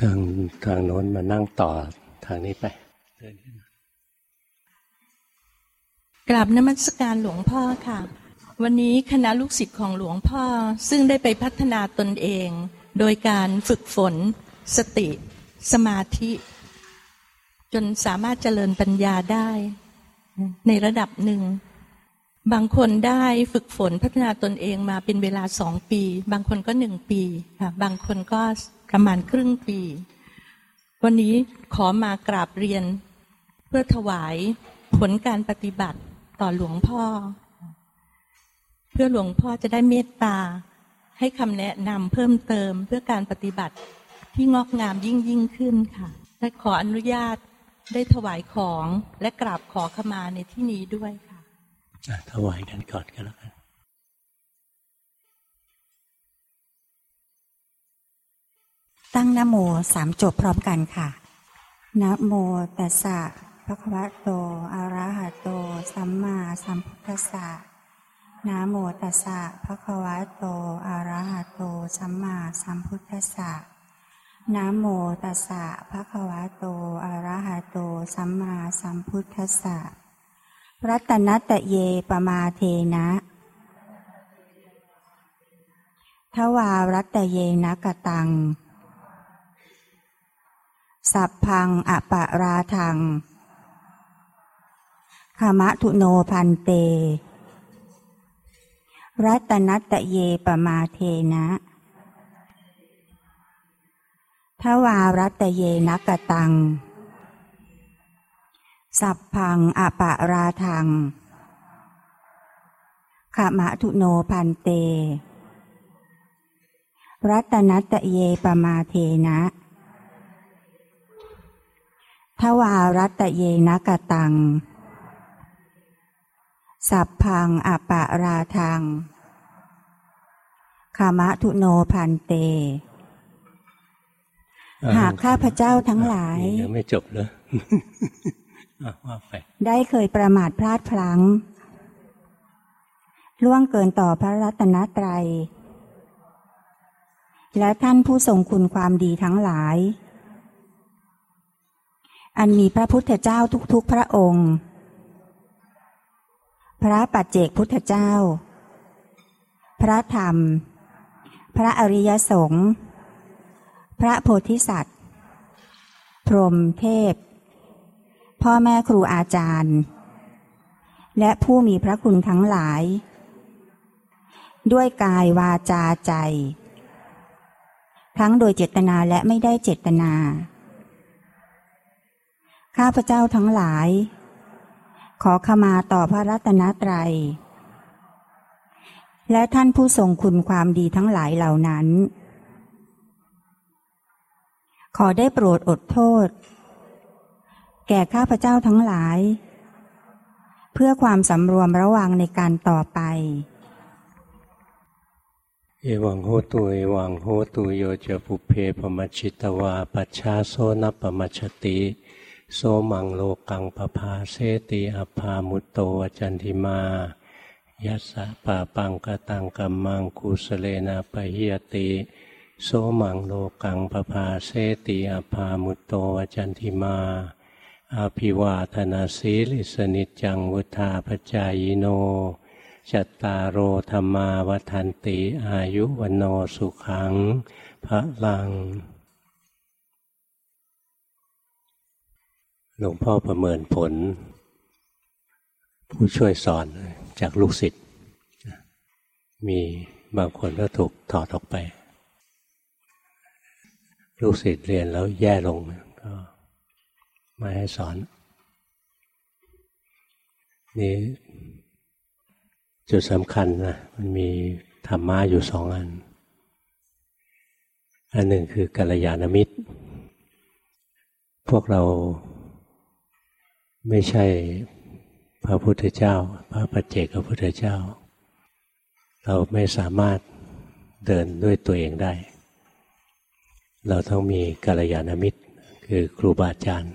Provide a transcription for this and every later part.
ทางทางโน้นมานั่งต่อทางนี้ไปกราบนมัสการหลวงพ่อค่ะ วันนี้คณะลูกศิษย์ของหลวงพ่อ ซึ่งได้ไปพัฒนาตนเอง โดยการฝึกฝน สติ สมาธิ จนสามารถเจริญปัญญาได้ ในระดับหนึ่ง บางคนได้ฝึกฝนพัฒนาตนเองมาเป็นเวลาสองปี บางคนก็หนึ่งปีค่ะบางคนก็ ประมาณครึ่งปี วันนี้ขอมากราบเรียน เพื่อถวายผลการปฏิบัติต่อหลวงพ่อ เพื่อหลวงพ่อจะได้เมตตา ให้คำแนะนำเพิ่มเติมเพื่อการปฏิบัติที่งอกงามยิ่งยิ่งขึ้นค่ะและขออนุญาตได้ถวายของและกราบขอขมาในที่นี้ด้วยค่ะถวายกันก่อนกันแล้วกัน ตั้งนโมสามจบพร้อมกันค่ะนโมตัสสะภะคะวะโตอะระหะโต สัมมาสัมพุทธัสสะนะโมตัสสะภะคะวะโตอะระหะโต สัมมาสัมพุทธัสสะนะโมตัสสะภะคะวะโตอะระหะโต สัมมาสัมพุทธัสสะรัตนัตเยปมาเทนะทวารัตเยนะกตัง สัพพังอปะราทังขมะทุโนพันเต รัตนัตเยปมาเทนะทวารัตเยนกตัง สัพพังอปะราทังขมะทุโนพันเต รัตนัตเยปมาเทนะ ทวารัตเยนกตัง สัพพังอปะราทังขามะทุโนพันเต หากข้าพเจ้าทั้งหลายยังไม่จบเลยว่าไปได้เคยประมาทพลาดพลั้ง ล่วงเกินต่อพระรัตนตรัย และท่านผู้ทรงคุณความดีทั้งหลาย อันมีพระพุทธเจ้าทุกๆพระองค์ พระปัจเจกพุทธเจ้า พระธรรม พระอริยสงฆ์ พระโพธิสัตว์ พรหมเทพ พ่อแม่ครูอาจารย์ และผู้มีพระคุณทั้งหลาย ด้วยกายวาจาใจ ทั้งโดยเจตนาและไม่ได้เจตนา ข้าพเจ้าทั้งหลาย ขอขมาต่อพระรัตนตรัย และท่านผู้ทรงคุณความดีทั้งหลายเหล่านั้น ขอได้โปรดอดโทษ แก่ข้าพเจ้าทั้งหลาย เพื่อความสำรวมระวังในการต่อไปเอวังโหตุเอวังโหตุโยเจปุเพปมัชิตวาปัชชาโซนปมัชติ โสมังโลกังปภาเสติอภามุตโตวจันทิมายัสสะปะปังกตังกัมมังกุสเลนะปะหิยติโสมังโลกังปภาเสติอภามุตโตวจันทิมาอาภิวาธนาสีลิสนิจังวุธาปจายโน จัตตารโอธรรมาวันติอายุวโนสุขังพระลัง หลวงพ่อประเมินผล ผู้ช่วยสอนจากลูกศิษย์มีบางคนก็ถูกถอดออกไป ลูกศิษย์เรียนแล้วแย่ลงก็ไม่ให้สอน นี่จุดสำคัญนะมันมีธรรมะอยู่สองอัน อันหนึ่งคือกัลยาณมิตร พวกเรา ไม่ใช่พระพุทธเจ้า พระปัจเจกพระพุทธเจ้า เราไม่สามารถเดินด้วยตัวเองได้ เราต้องมีกัลยาณมิตรคือครูบาอาจารย์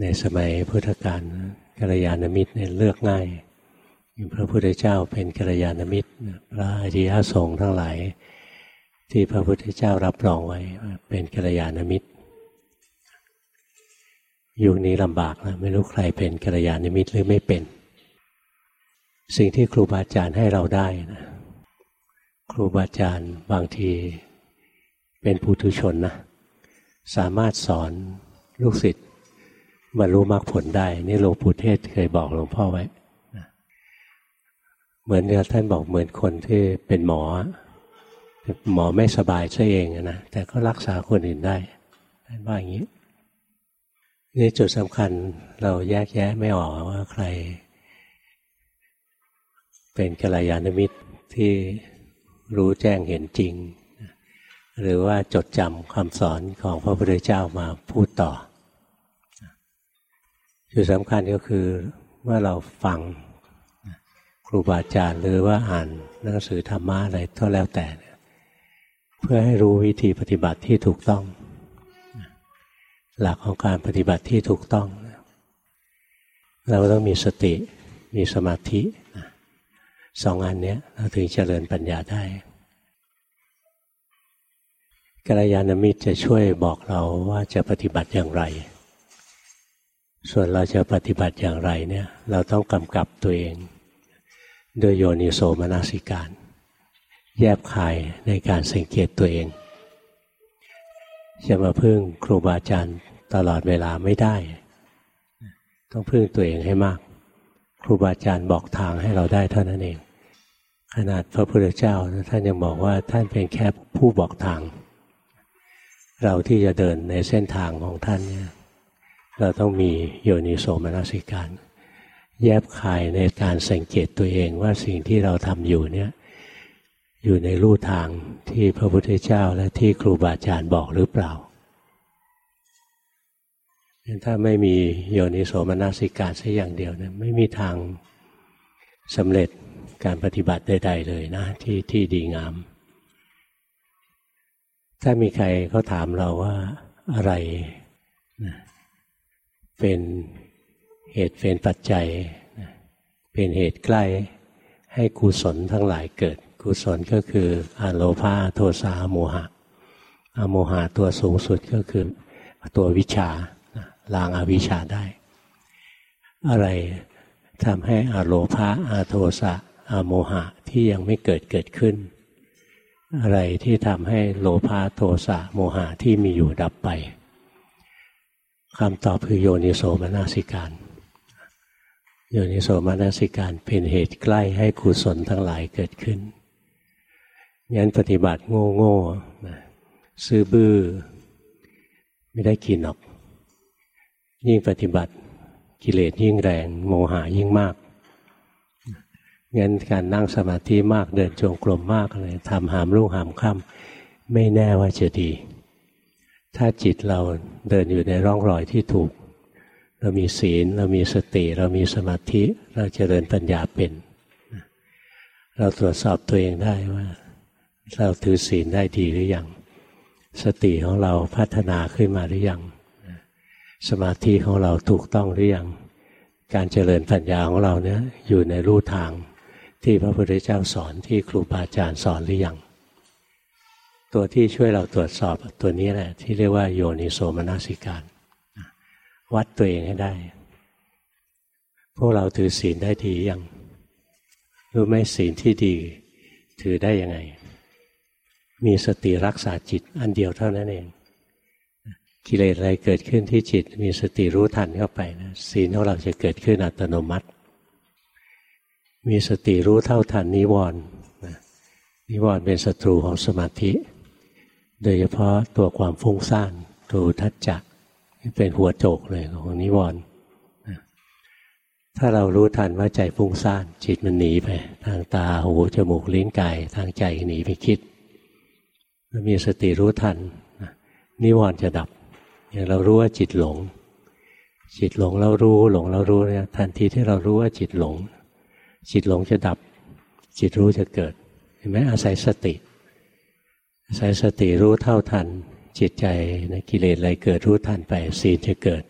ในสมัยพุทธกาลกัลยาณมิตรเนี่ยเลือกง่ายพระพุทธเจ้าเป็นกัลยาณมิตรพระอริยสงฆ์ทั้งหลาย ที่พระพุทธเจ้ารับรองไว้เป็นกัลยาณมิตร ยุคนี้ลำบากแล้วไม่รู้ใครเป็นกัลยาณมิตรหรือไม่เป็น สิ่งที่ครูบาอาจารย์ให้เราได้นะครูบาอาจารย์บางทีเป็นผู้ทุชนนะสามารถสอนลูกศิษย์บรรลุมรรคผลได้ นี่หลวงปู่เทศเคยบอกหลวงพ่อไว้เหมือนกับท่านบอกเหมือนคนที่เป็นหมอ หมอไม่สบายซะเองนะแต่ก็รักษาคนอื่นได้ท่านว่าอย่างนี้ นี่จุดสำคัญเราแยกแยะไม่ออกว่าใคร เป็นกัลยาณมิตรที่รู้แจ้งเห็นจริง หรือว่าจดจำคำสอนของพระพุทธเจ้ามาพูดต่อ จุดสำคัญก็คือเมื่อเราฟังครูบาอาจารย์หรือว่าอ่านหนังสือธรรมะอะไรก็แล้วแต่ เพื่อให้รู้วิธีปฏิบัติที่ถูกต้อง หลักของการปฏิบัติที่ถูกต้อง เราต้องมีสติมีสมาธิสองอันนี้เราถึงเจริญปัญญาได้กัลยาณมิตรจะช่วยบอกเราว่าจะปฏิบัติอย่างไร ส่วนเราจะปฏิบัติอย่างไรเนี่ย เราต้องกำกับตัวเองโดยโยนิโสมนสิการ แยบคายในการสังเกตตัวเอง จะมาพึ่งครูบาอาจารย์ ตลอดเวลาไม่ได้ ต้องพึ่งตัวเองให้มาก ครูบาอาจารย์บอกทางให้เราได้เท่านั้นเอง ขนาดพระพุทธเจ้าท่านยังบอกว่าท่านเป็นแค่ผู้บอกทาง เราที่จะเดินในเส้นทางของท่านเนี่ยเราต้องมีโยนิโสมนสิการ แยบคายในการสังเกตตัวเองว่าสิ่งที่เราทำอยู่เนี่ยอยู่ในรูทางที่พระพุทธเจ้าและที่ครูบาอาจารย์บอกหรือเปล่า ถ้าไม่มีโยนิโสมนสิการสักอย่างเดียวเนี่ยไม่มีทางสำเร็จการปฏิบัติใดๆเลยนะที่ที่ดีงาม ถ้ามีใครเขาถามเราว่าอะไรเป็นเหตุเป็นปัจจัยเป็นเหตุใกล้ให้กุศลทั้งหลายเกิด กุศลก็คืออโลภาโทสะโมหะอโมหะตัวสูงสุดก็คือตัววิชา ลางอาวิชาได้ อะไรทำให้อโลภาอาโทสะอโมหะที่ยังไม่เกิดเกิดขึ้น อะไรที่ทำให้โลภาโทสะโมหะที่มีอยู่ดับไปคำตอบคือโยนิโสมนสิการ โยนิโสมนสิการเป็นเหตุใกล้ให้กุศลทั้งหลายเกิดขึ้นงั้นปฏิบัติโง่โง่ซื้อบื้อ ไม่ได้กินหรอก ยิ่งปฏิบัติกิเลสยิ่งแรง โมหะยิ่งมากงั้นการนั่งสมาธิมากเดินจงกรมมากเลยทำหามลูกหามค่ำไม่แน่ว่าจะดี ถ้าจิตเราเดินอยู่ในร่องรอยที่ถูก เรามีศีล เรามีสติ เรามีสมาธิ เราจเจริญปัญญาเป็น เราตรวจสอบตัวเองได้ว่า เราถือศีลได้ดีหรือยัง สติของเราพัฒนาขึ้นมาหรือยัง สมาธิของเราถูกต้องหรือยังการเจริญปัญญาของเราเนี่ยอยู่ในรูทางที่พระพุทธเจ้าสอนที่ครูบาอาจารย์สอนหรือยังตัวที่ช่วยเราตรวจสอบตัวนี้แหละ ที่เรียกว่าโยนิโสมนสิการ วัดตัวเองให้ได้ พวกเราถือศีลได้ทียังรู้ไหมศีลที่ดี ถือได้ยังไง มีสติรักษาจิตอันเดียวเท่านั้นเอง กิเลสอะไรเกิดขึ้นที่จิตมีสติรู้ทันเข้าไปนะศีลของเราจะเกิดขึ้นอัตโนมัติ มีสติรู้เท่าทันนิวรณ์นิวรณ์เป็นศัตรูของสมาธิ โดยเฉพาะตัวความฟุ้งซ่านตัวทัจจะเป็นหัวโจกเลยของนิวรณ์ถ้าเรารู้ทันว่าใจฟุ้งซ่านจิตมันหนีไป ทางตาหูจมูกลิ้นกายทางใจหนีไปคิดแล้วมีสติรู้ทันนิวรณ์จะดับ อย่างเรารู้ว่าจิตหลง จิตหลงเรารู้หลงเรารู้เนี่ยทันทีที่เรารู้ว่าจิตหลง จิตหลงจะดับ จิตรู้จะเกิด เห็นไหมอาศัยสติ อาศัยสติรู้เท่าทัน จิตใจในกิเลสอะไรเกิดรู้ทันไปศีลจะเกิด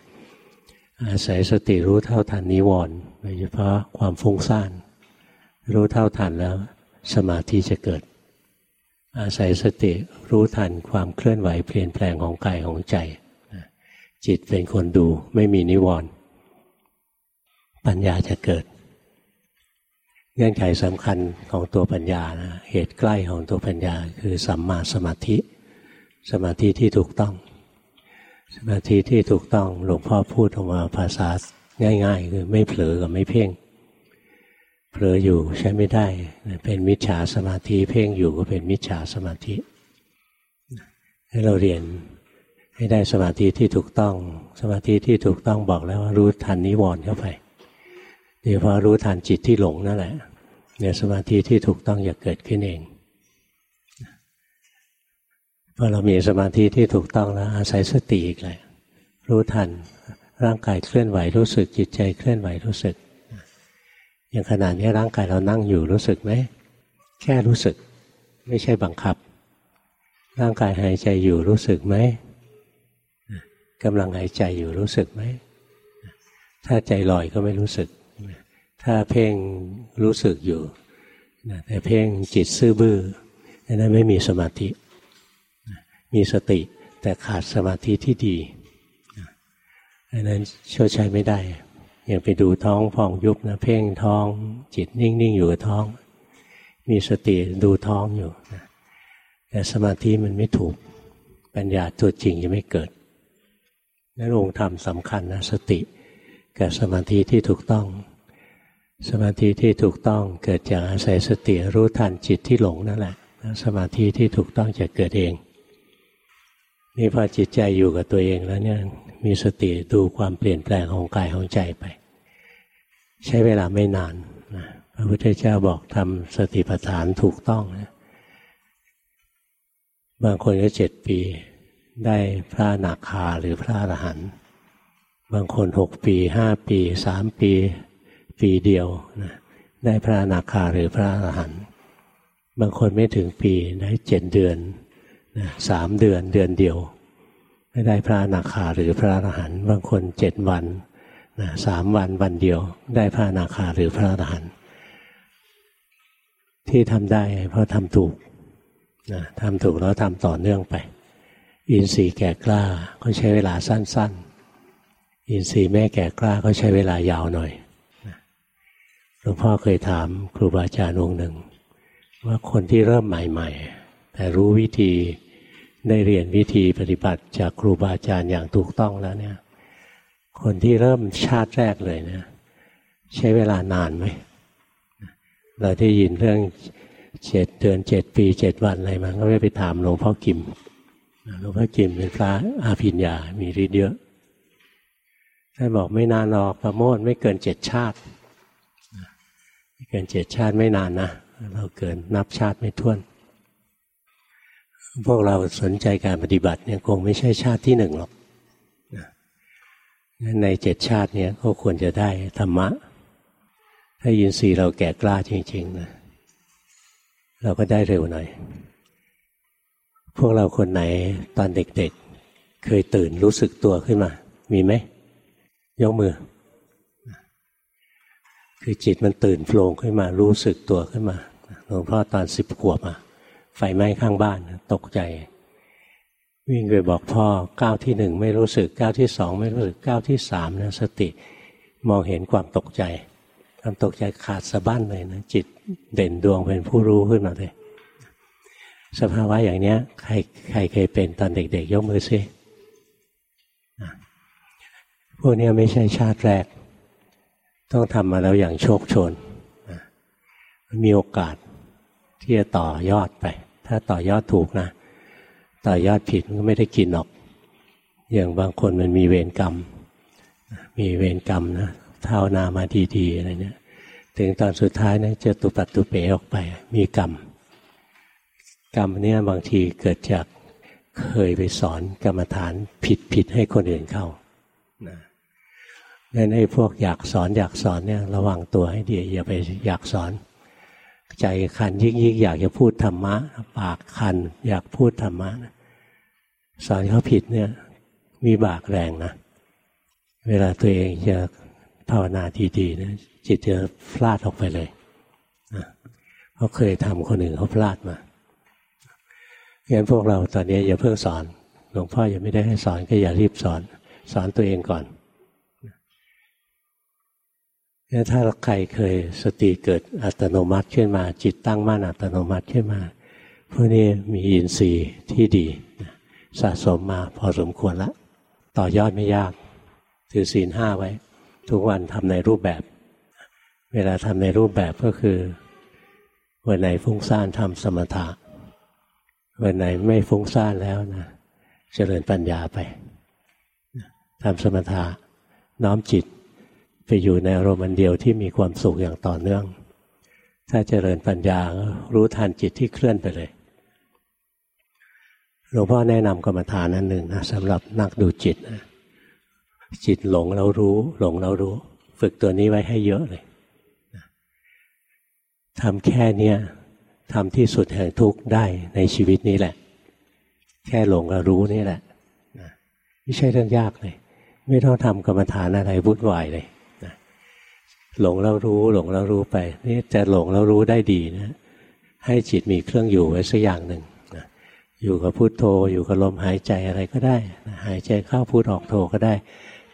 อาศัยสติรู้เท่าทันนิวรณ์โดยเฉพาะความฟุ้งซ่านรู้เท่าทันแล้วสมาธิจะเกิด อาศัยสติรู้ทันความเคลื่อนไหวเปลี่ยนแปลงของกายของใจ จิตเป็นคนดูไม่มีนิวรณ์ปัญญาจะเกิด เงื่อนไขสำคัญของตัวปัญญานะเหตุใกล้ของตัวปัญญาคือสัมมาสมาธิ สมาธิที่ถูกต้อง สมาธิที่ถูกต้องหลวงพ่อพูดออกมาภาษาง่าย ๆ คือไม่เผลอกับไม่เพ่งเผลออยู่ใช้ไม่ได้เป็นมิจฉาสมาธิ เพ่งอยู่ก็เป็นมิจฉาสมาธิให้เราเรียน ให้ได้สมาธิที่ถูกต้อง สมาธิที่ถูกต้องบอกแล้วว่ารู้ทันนิวรณ์เข้าไปเดี๋ยวพอรู้ทันจิตที่หลงนั่นแหละเนี่ยสมาธิที่ถูกต้องจะเกิดขึ้นเองพอเรามีสมาธิที่ถูกต้องแล้วอาศัยสติอีกเลยรู้ทันร่างกายเคลื่อนไหวรู้สึกจิตใจเคลื่อนไหวรู้สึก อย่างขนาดนี้ร่างกายเรานั่งอยู่รู้สึกไหมแค่รู้สึก ไม่ใช่บังคับ ร่างกายหายใจอยู่รู้สึกไหม กำลังหายใจอยู่รู้สึกไหม ถ้าใจลอยก็ไม่รู้สึก ถ้าเพ่งรู้สึกอยู่ แต่เพ่งจิตซื่อบื้อนั้นไม่มีสมาธิ มีสติแต่ขาดสมาธิที่ดีอันนั้นช่วยใช้ไม่ได้ อย่างไปดูท้องพองยุบนะเพ่งท้อง จิตนิ่ง ๆ อยู่กับท้อง มีสติดูท้องอยู่นะแต่สมาธิมันไม่ถูก ปัญญาตัวจริงยังไม่เกิด นั่นองค์ธรรมสำคัญนะสติกับสมาธิที่ถูกต้อง สมาธิที่ถูกต้องเกิดจากอาศัยสติรู้ทันจิตที่หลงนั่นแหละสมาธิที่ถูกต้องจะเกิดเองนี่พอจิตใจอยู่กับตัวเองแล้วเนี่ยมีสติดูความเปลี่ยนแปลงของกายของใจไป ใช้เวลาไม่นานนะพระพุทธเจ้าบอกทำสติปัฏฐานถูกต้องนะบางคนก็เจ็ดปี ได้พระนาคาหรือพระอรหันต์บางคนหกปีห้าปีสามปี ปีเดียวนะได้พระนาคาหรือพระอรหันต์บางคนไม่ถึงปีได้เจ็ดเดือนสามเดือนเดือนเดียว ไม่ได้พระนาคาหรือพระอรหันต์บางคนเจ็ดวันนะสามวันวันเดียว ได้พระนาคาหรือพระอรหันต์ที่ทำได้เพราะทำถูกนะทำถูกแล้วทำต่อเนื่องไป อินทรีย์แก่กล้าก็ใช้เวลาสั้น ๆ อินทรีย์แม่แก่กล้าก็ใช้เวลายาวหน่อยหลวงพ่อเคยถามครูบาอาจารย์องค์หนึ่ง ว่าคนที่เริ่มใหม่ ๆ แต่รู้วิธีได้เรียนวิธีปฏิบัติจากครูบาอาจารย์อย่างถูกต้องแล้วเนี่ย คนที่เริ่มชาติแรกเลยเนี่ยใช้เวลานานไหมเราได้ยินเรื่องเจ็ดเดือนเจ็ดปีเจ็ดวันอะไรมาก็ไม่ไปถามหลวงพ่อกิม หลวงพ่อกิมเป็นพระอาภิญญา มีฤทธิ์เยอะท่านบอกไม่นานหรอกประโมทไม่เกินเจ็ดชาติไม่เกินเจ็ดชาติไม่นานนะ เราเกินนับชาติไม่ท้วน พวกเราสนใจการปฏิบัติเนี่ยคงไม่ใช่ชาติที่หนึ่งหรอกในเจ็ดชาติเนี่ยก็ควรจะได้ธรรมะ ถ้ายินสีเราแก่กล้าจริงๆนะเราก็ได้เร็วหน่อย พวกเราคนไหนตอนเด็กๆ เคยตื่นรู้สึกตัวขึ้นมา มีไหมยกมือ คือจิตมันตื่นโผล่ขึ้นมา รู้สึกตัวขึ้นมาหลวงพ่อตอนสิบขวบอะไฟไหม้ข้างบ้านตกใจ วิ่งไปบอกพ่อก้าวที่หนึ่งไม่รู้สึกก้าวที่สองไม่รู้สึกก้าวที่สามนะสติมองเห็นความตกใจความตกใจขาดสะบั้นเลยนะจิตเด่นดวงเป็นผู้รู้ขึ้นมาเลย สภาวะอย่างเนี้ย ใครใครเคยเป็นตอนเด็ก ๆ ยกมือซิพวกนี้ไม่ใช่ชาติแรก ต้องทำมาแล้วอย่างโชคชนมีโอกาสที่จะต่อยอดไป ถ้าต่อยอดถูกนะ ต่อยอดผิดมันก็ไม่ได้กินหรอก อย่างบางคนมันมีเวรกรรม มีเวรกรรมนะเท่านามาดีๆอะไรเนี่ย ถึงตอนสุดท้ายนะจะตุปัตตุเป๋ออกไป มีกรรม กรรมเนี่ยบางทีเกิดจากเคยไปสอนกรรมฐานผิดผิดให้คนอื่นเข้านะนั่นไอ้พวกอยากสอนอยากสอนเนี่ยระวังตัวให้ดีอย่าไปอยากสอน ใจคันยิ่งยิ่งอยากจะพูดธรรมะ ปากคัน อยากพูดธรรมะสอนเขาผิดเนี่ยมีบากแรงนะ เวลาตัวเองจะภาวนาดีๆนะจิตจะพลาดออกไปเลยนะเขาเคยทำคนอื่นเขาพลาดมา งั้นพวกเราตอนนี้อย่าเพิ่งสอน หลวงพ่อยังไม่ได้ให้สอนก็อย่ารีบสอน สอนตัวเองก่อนงั้นถ้าใครเคยสติเกิดอัตโนมัติขึ้นมา จิตตั้งมั่นอัตโนมัติขึ้นมาพวกนี้มีอินทรีย์ที่ดีสะสมมาพอสมควรละ ต่อยอดไม่ยาก ถือศีลห้าไว้ ทุกวันทำในรูปแบบ เวลาทำในรูปแบบก็คือ วันไหนฟุ้งซ่านทำสมถะ วันไหนไม่ฟุ้งซ่านแล้วนะเจริญปัญญาไปทำสมถะน้อมจิตไปอยู่ในอารมณ์เดียวที่มีความสุขอย่างต่อเนื่อง ถ้าเจริญปัญญารู้ทันจิตที่เคลื่อนไปเลยหลวงพ่อแนะนำกรรมฐานนั้นหนึ่งนะสำหรับนักดูจิตนะจิตหลงเรารู้ หลงเรารู้ ฝึกตัวนี้ไว้ให้เยอะเลยทำแค่เนี้ย ทำที่สุดแห่งทุกข์ได้ในชีวิตนี้แหละ แค่หลงเรารู้นี่แหละไม่ใช่เรื่องยากเลย ไม่ต้องทำกรรมฐานอะไรวุ่นวายเลยหลงเรารู้ หลงเรารู้ไป นี่จะหลงเรารู้ได้ดีนะให้จิตมีเครื่องอยู่ไว้สักอย่างหนึ่งอยู่กับพุโทโธ อยู่กับลมหายใจอะไรก็ได้หายใจเข้าพุทออกโธก็ได้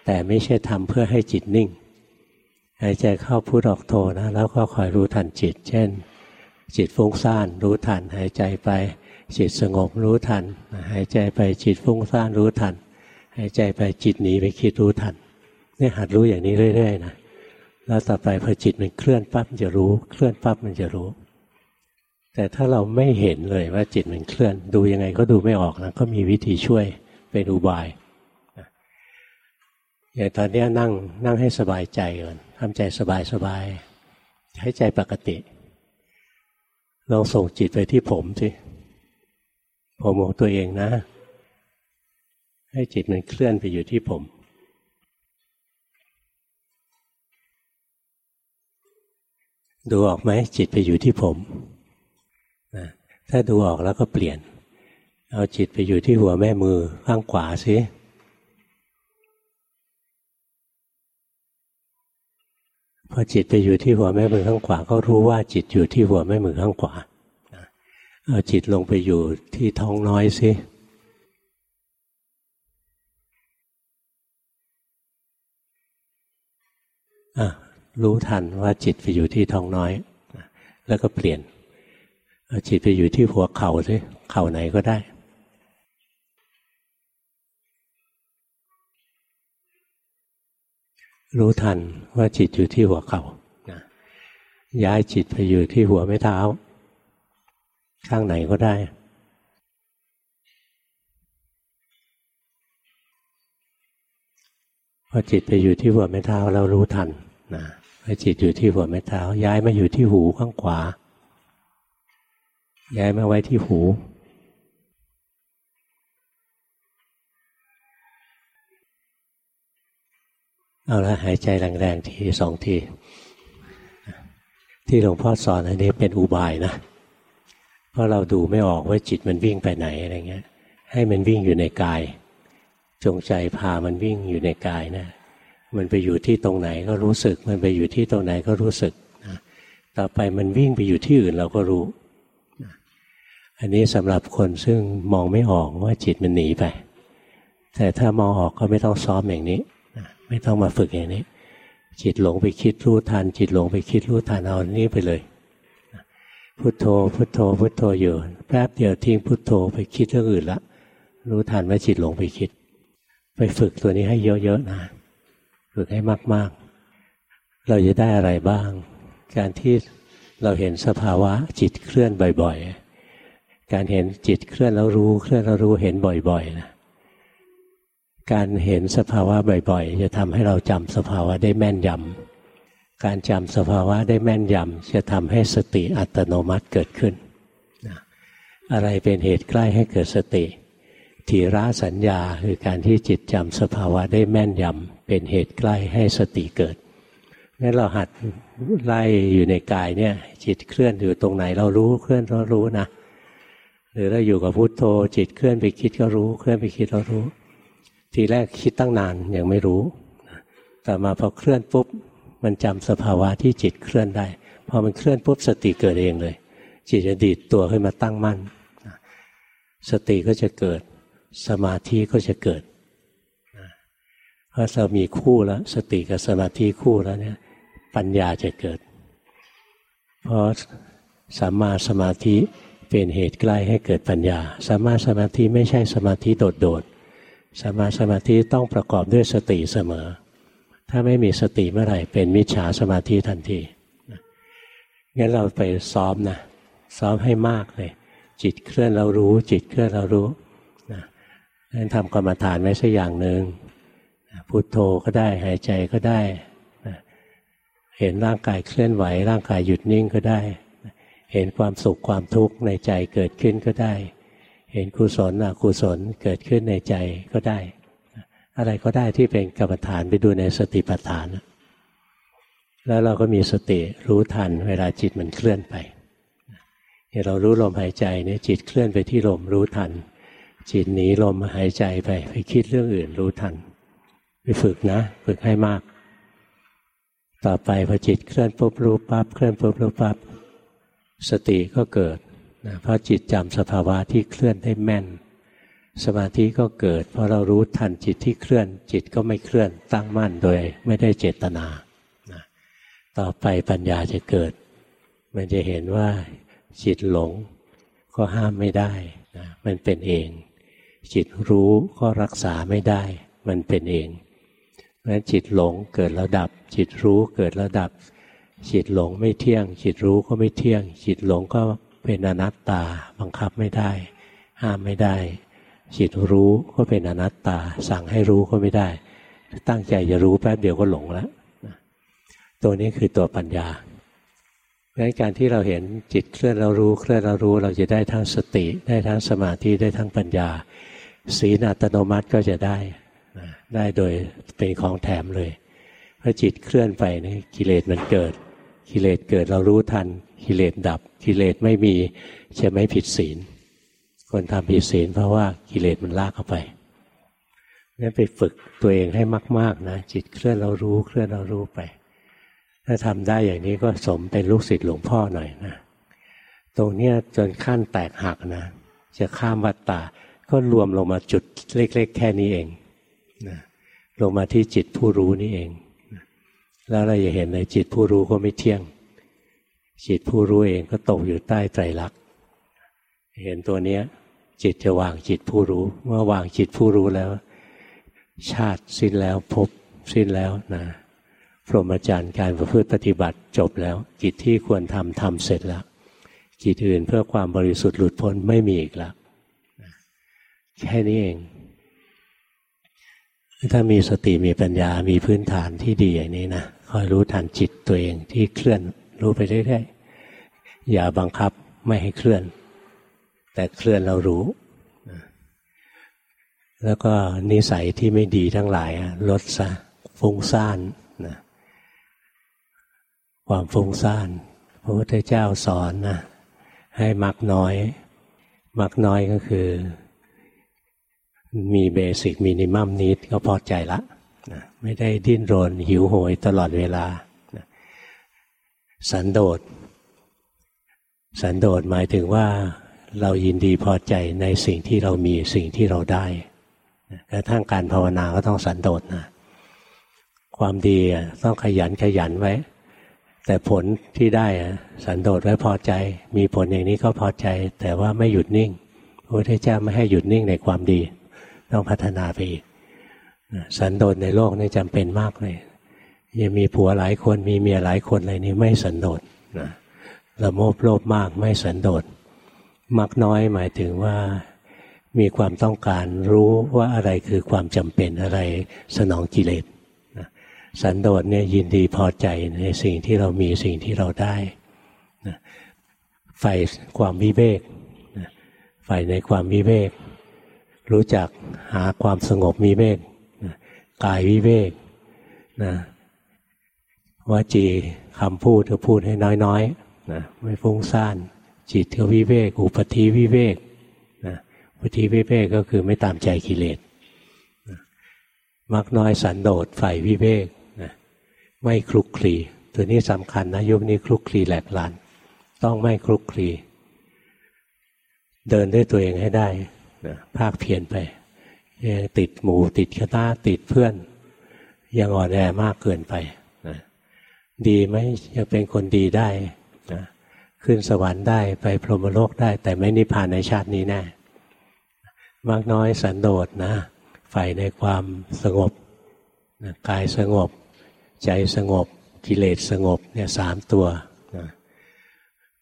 แต่ไม่ใช่ทำเพื่อให้จิตนิ่ง หายใจเข้าพุทออกโธนะแล้วก็คอยรู้ทันจิต เช่น จิตฟุ้งซ่านรู้ทัน หายใจไป จิตสงบรู้ทัน หายใจไปจิตฟุ้งซ่านรู้ทัน หายใจไปจิตหนีไปคิดรู้ทันนี่หัดรู้อย่างนี้เรื่อยๆนะแล้วต่อไปพอจิตมันเคลื่อนปั๊บมันจะรู้ เคลื่อนปั๊บมันจะรู้ แต่ถ้าเราไม่เห็นเลยว่าจิตมันเคลื่อน ดูยังไงก็ดูไม่ออกนะก็มีวิธีช่วยเป็นอุบายอย่างตอนนี้นั่งนั่งให้สบายใจก่อนทำใจสบายสบาย ให้ใจปกติ ลองส่งจิตไปที่ผมสิผมของตัวเองนะ ให้จิตมันเคลื่อนไปอยู่ที่ผม ดูออกไหมจิตไปอยู่ที่ผมถ้าดูออกแล้วก็เปลี่ยน เอาจิตไปอยู่ที่หัวแม่มือข้างขวาสิพอจิตไปอยู่ที่หัวแม่มือข้างขวาก็รู้ว่าจิตอยู่ที่หัวแม่มือข้างขวา เอาจิตลงไปอยู่ที่ท้องน้อยสิรู้ทันว่าจิตไปอยู่ที่ท้องน้อย แล้วก็เปลี่ยนเอาจิตไปอยู่ที่หัวเข่าสิเข่าไหนก็ได้ รู้ทันว่าจิตอยู่ที่หัวเขา่าย้ายจิตไปอยู่ที่หัวไม่เท้า ข้างไหนก็ได้ พอจิตไปอยู่ที่หัวไม่เท้าเรารู้ทันนะพอจิตอยู่ที่หัวไม่เท้า ย้ายมาอยู่ที่หูข้างขวา ย้ายมาไว้ที่หูเอาละหายใจแรงๆทีสองที ที่หลวงพ่อสอนอันนี้เป็นอุบายนะ ราะเราดูไม่ออกว่าจิตมันวิ่งไปไหนอะไรเงี้ย ให้มันวิ่งอยู่ในกาย จงใจพามันวิ่งอยู่ในกายนะ มันไปอยู่ที่ตรงไหนก็รู้สึก มันไปอยู่ที่ตรงไหนก็รู้สึกนะต่อไปมันวิ่งไปอยู่ที่อื่นเราก็รู้อันนี้สำหรับคนซึ่งมองไม่ออกว่าจิตมันหนีไป แต่ถ้ามองออกก็ไม่ต้องซ้อมอย่างนี้ไม่ต้องมาฝึกอย่างนี้ จิตหลงไปคิดรู้ทัน จิตหลงไปคิดรู้ทันเอานี้ไปเลย พุโทโธ พุโทโธ พุโทโธอยู่แป๊บเดียวทิ้งพุโทโธไปคิดเรื่องอื่นละ รู้ทันว่าจิตหลงไปคิด ไปฝึกตัวนี้ให้เยอะๆนะ ฝึกให้มากๆ เราจะได้อะไรบ้าง การที่เราเห็นสภาวะจิตเคลื่อนบ่อย ๆ การเห็นจิตเคลื่อนแล้วรู้ เคลื่อนแล้วรู้เห็นบ่อยๆนะการเห็นสภาวะบ่อย ๆ จะทำให้เราจำสภาวะได้แม่นยำ การจำสภาวะได้แม่นยำจะทำให้สติอัตโนมัติเกิดขึ้น อะไรเป็นเหตุใกล้ให้เกิดสติทีระสัญญาคือการที่จิตจำสภาวะได้แม่นยำเป็นเหตุใกล้ให้สติเกิดงั้นเราหัดไล่อยู่ในกายเนี่ย จิตเคลื่อนอยู่ตรงไหนเรารู้เคลื่อนเรารู้นะหรือเราอยู่กับพุโทโธ จิตเคลื่อนไปคิดก็รู้ เคลื่อนไปคิดก็รู้ ทีแรกคิดตั้งนานยังไม่รู้ แต่มาพอเคลื่อนปุ๊บ มันจำสภาวะที่จิตเคลื่อนได้ พอมันเคลื่อนปุ๊บสติเกิดเองเลย จิตจะดีดตัวขึ้นมาตั้งมั่น สติก็จะเกิด สมาธิก็จะเกิดเพราะเรามีคู่แล้ว สติกับสมาธิคู่แล้วเนี่ย ปัญญาจะเกิด เพราะสัมมาสมาธิเป็นเหตุใกล้ให้เกิดปัญญาสัมมาสมาธิไม่ใช่สมาธิโดดๆสัมมาสมาธิต้องประกอบด้วยสติเสมอ ถ้าไม่มีสติเมื่อไหร่เป็นมิจฉาสมาธิทันทีงั้นเราไปซ้อมนะซ้อมให้มากเลย จิตเคลื่อนเรารู้ จิตเคลื่อนเรารู้นะนั่นทำกรรมฐานไว้สักอย่างหนึ่งพุโทโธก็ได้หายใจก็ได้นะเห็นร่างกายเคลื่อนไหว ร่างกายหยุดนิ่งก็ได้เห็นความสุขความทุกข์ในใจเกิดขึ้นก็ได้ เห็นกุศลอกุศลเกิดขึ้นในใจก็ได้ อะไรก็ได้ที่เป็นกรรมฐานไปดูในสติปัฏฐาน แล้วเราก็มีสติรู้ทันเวลาจิตมันเคลื่อนไปเรารู้ลมหายใจเนี่ยจิตเคลื่อนไปที่ลมรู้ทัน จิตหนีลมหายใจไป ไปคิดเรื่องอื่นรู้ทัน ไปฝึกนะ ฝึกให้มาก ต่อไปพอจิตเคลื่อนปุ๊บรู้ปั๊บเคลื่อนปุ๊บรู้ปั๊บสติก็เกิดนะเพราะจิตจำสภาวะที่เคลื่อนได้แม่น สมาธิก็เกิด เพราะเรารู้ทันจิตที่เคลื่อน จิตก็ไม่เคลื่อนตั้งมั่นโดยไม่ได้เจตนานะต่อไปปัญญาจะเกิด มันจะเห็นว่าจิตหลงก็ห้ามไม่ได้นะมันเป็นเอง จิตรู้ก็รักษาไม่ได้ มันเป็นเองเพราะฉะนั้นจิตหลงเกิดแล้วดับ จิตรู้เกิดแล้วดับ จิตหลงไม่เที่ยง จิตรู้ก็ไม่เที่ยง จิตหลงก็เป็นอนัตตาบังคับไม่ได้ ห้ามไม่ได้ จิตรู้ก็เป็นอนัตตา สั่งให้รู้ก็ไม่ได้ ตั้งใจจะรู้แป๊บเดียวก็หลงแล้วตัวนี้คือตัวปัญญาเพราะการที่เราเห็นจิตเคลื่อนเรารู้เคลื่อนเรารู้ เราจะได้ทั้งสติ ได้ทั้งสมาธิได้ทั้งปัญญา ศีลอัตโนมัติก็จะได้ได้โดยเป็นของแถมเลยพอจิตเคลื่อนไปนี่กิเลสมันเกิด กิเลสเกิดเรารู้ทัน กิเลสดับ กิเลสไม่มีจะไม่ผิดศีล คนทำผิดศีลเพราะว่ากิเลสมันลากเข้าไปนั่นไปฝึกตัวเองให้มาก ๆนะจิตเคลื่อนเรารู้เคลื่อนเรารู้ไป ถ้าทำได้อย่างนี้ก็สมเป็นลูกศิษย์หลวงพ่อหน่อยนะตรงเนี้ยจนขั้นแตกหักนะ จะข้ามวัฏฏะก็รวมลงมาจุดเล็ก ๆ แค่นี้เองนะลงมาที่จิตผู้รู้นี่เอง แล้วเราจะเห็นในจิตผู้รู้ก็ไม่เที่ยง จิตผู้รู้เองก็ตกอยู่ใต้ไตรลักษณ์เห็นตัวเนี้ย จิตจะวางจิตผู้รู้ เมื่อวางจิตผู้รู้แล้ว ชาติสิ้นแล้วพบสิ้นแล้วนะพรหมจรรย์การประพฤติปฏิบัติจบแล้ว กิจที่ควรทำทำเสร็จแล้ว กิจอื่นเพื่อความบริสุทธิ์หลุดพ้นไม่มีอีกแล้วแค่นี้เอง ถ้ามีสติมีปัญญามีพื้นฐานที่ดีอย่างนี้นะคอยรู้ทันจิตตัวเองที่เคลื่อนรู้ไปเรื่อยๆอย่าบังคับไม่ให้เคลื่อน แต่เคลื่อนเรารู้ แล้วก็นิสัยที่ไม่ดีทั้งหลายลดซะฟุ้งซ่านนะความฟุ้งซ่านพระพุทธเจ้าสอนนะให้มักน้อยมักน้อยก็คือ มีเบสิกมินิมัมนิดก็พอใจละนะไม่ได้ดิ้นรนหิวโหยตลอดเวลานะสันโดษ สันโดษหมายถึงว่า เรายินดีพอใจในสิ่งที่เรามีสิ่งที่เราได้กระทั่งการภาวนาก็ต้องสันโดษนะความดีต้องขยันขยันไว้ แต่ผลที่ได้สันโดษไว้พอใจ มีผลอย่างนี้ก็พอใจ แต่ว่าไม่หยุดนิ่งพระพุทธเจ้าไม่ให้หยุดนิ่งในความดี ต้องพัฒนาไปอีกสันโดษในโลกนี่จำเป็นมากเลยยังมีผัวหลายคนมีเมียหลายคนอะไรนี่ไม่สันโดษนะละโมบโลภมากไม่สันโดษ มักน้อยหมายถึงว่ามีความต้องการรู้ว่าอะไรคือความจำเป็นอะไรสนองกิเลสสันโดษเนี่ยยินดีพอใจในสิ่งที่เรามีสิ่งที่เราได้ใฝ่ความวิเวกใฝ่ในความวิเวก รู้จักหาความสงบมีเมฆกายวิเวกนะว่าจีคำพูดเธอพูดให้น้อยๆนะไม่ฟุ้งซ่าน จิตเธอวิเวก อุปธิวิเวกนะอุปธิวิเวกก็คือไม่ตามใจกิเลสมักน้อยสันโดษฝ่ายวิเวกนะไม่คลุกคลีตัวนี้สำคัญนะยุคนี้คลุกคลีแหลกลาน ต้องไม่คลุกคลี เดินด้วยตัวเองให้ได้นะภาคเพียรไปยังติดหมูติดคณะติดเพื่อน ยังอ่อนแอมากเกินไปนะดีไหมยังเป็นคนดีได้ ขึ้นสวรรค์ได้ไปพรหมโลกได้ แต่ไม่นิพพานในชาตินี้แน่มากน้อยสันโดษนะใฝ่ในความสงบนะกายสงบ ใจสงบ กิเลสสงบเนี่ยสามตัวนะ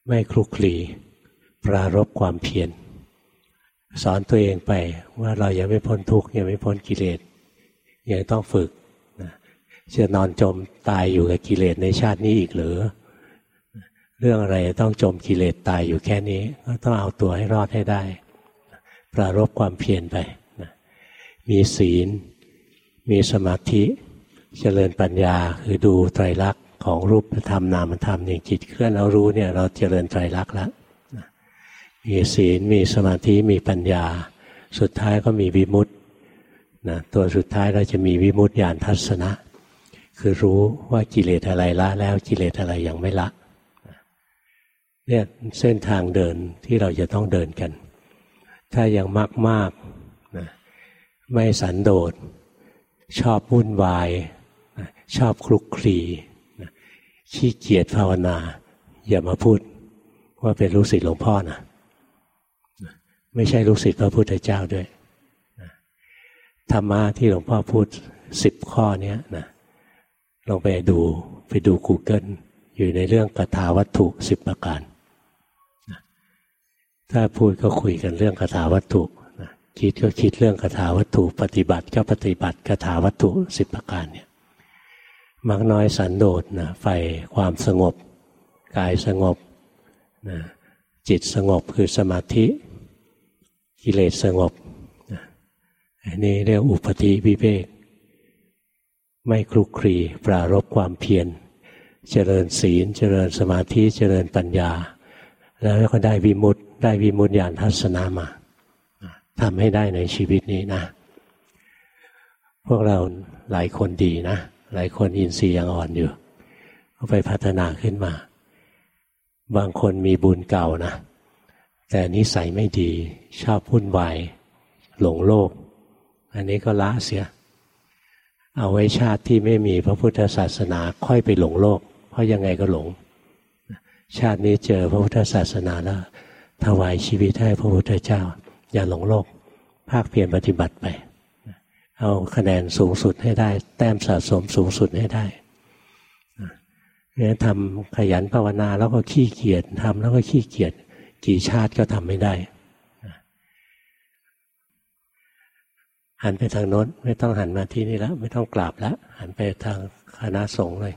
ไม่คลุกคลีปรารบความเพียรสอนตัวเองไปว่าเรายังไม่พ้นทุกข์ยังไม่พ้นกิเลสยังต้องฝึกนะจะนอนจมตายอยู่กับกิเลสในชาตินี้อีกหรือ เรื่องอะไรต้องจมกิเลสตายอยู่แค่นี้ ก็ต้องเอาตัวให้รอดให้ได้ ปรารบความเพียรไปนะมีศีล มีสมาธิ เจริญปัญญาคือดูไตรลักษณ์ของรูปธรรมนามธรรมอย่างจิตเคลื่อนเรารู้เนี่ยเราเจริญไตรลักษณ์แล้วมีศีลมีสมาธิมีปัญญา สุดท้ายก็มีวิมุตตินะตัวสุดท้ายเราจะมีวิมุตติญาณทัศนะ คือรู้ว่ากิเลสอะไรละแล้วกิเลสอะไรยังไม่ละ เนี่ยเส้นทางเดินที่เราจะต้องเดินกัน ถ้ายังมากมากนะไม่สันโดษ ชอบวุ่นวายนะชอบคลุกคลีนะขี้เกียจภาวนา อย่ามาพูดว่าเป็นลูกศิษย์หลวงพ่อนะไม่ใช่ลูกศิษย์พระพุทธเจ้าด้วยธรรมะที่หลวงพ่อพูดสิบข้อนี้นะลองไปดูไปดู Google อยู่ในเรื่องคาถาวัตถุสิบประการ ถ้าพูดก็คุยกันเรื่องคาถาวัตถุคิดก็คิดเรื่องคาถาวัตถุ ปฏิบัติก็ปฏิบัติคาถาวัตถุสิบประการเนี่ยมักน้อยสันโดษนะไฟความสงบ กายสงบนะจิตสงบคือสมาธิ กิเลสสงบอันนี้เรียกอุปธิวิเวกไม่คลุกคลีปรารบความเพียร เจริญศีล เจริญสมาธิ เจริญปัญญา แล้วก็ได้วิมุต ได้วิมุตญาณทัศนามาทำให้ได้ในชีวิตนี้นะ พวกเราหลายคนดีนะ หลายคนอินทรีย์ยังอ่อนอยู่ ก็ไปพัฒนาขึ้นมา บางคนมีบุญเก่านะ แต่นิสัยไม่ดีชอบพุ่นวายหลงโลก อันนี้ก็ละเสีย เอาไว้ชาติที่ไม่มีพระพุทธศาสนาค่อยไปหลงโลก เพราะยังไงก็หลง ชาตินี้เจอพระพุทธศาสนาแล้ว ถวายชีวิตให้พระพุทธเจ้า อย่าหลงโลก ภาคเพียรปฏิบัติไป เอาคะแนนสูงสุดให้ได้ แต้มสะสมสูงสุดให้ได้เนี่ยทำขยันภาวนาแล้วก็ขี้เกียจทำแล้วก็ขี้เกียจกี่ชาติก็ทำไม่ได้หันไปทางโน้นไม่ต้องหันมาที่นี่แล้ว ไม่ต้องกราบแล้วหันไปทางคณะสงฆ์เลย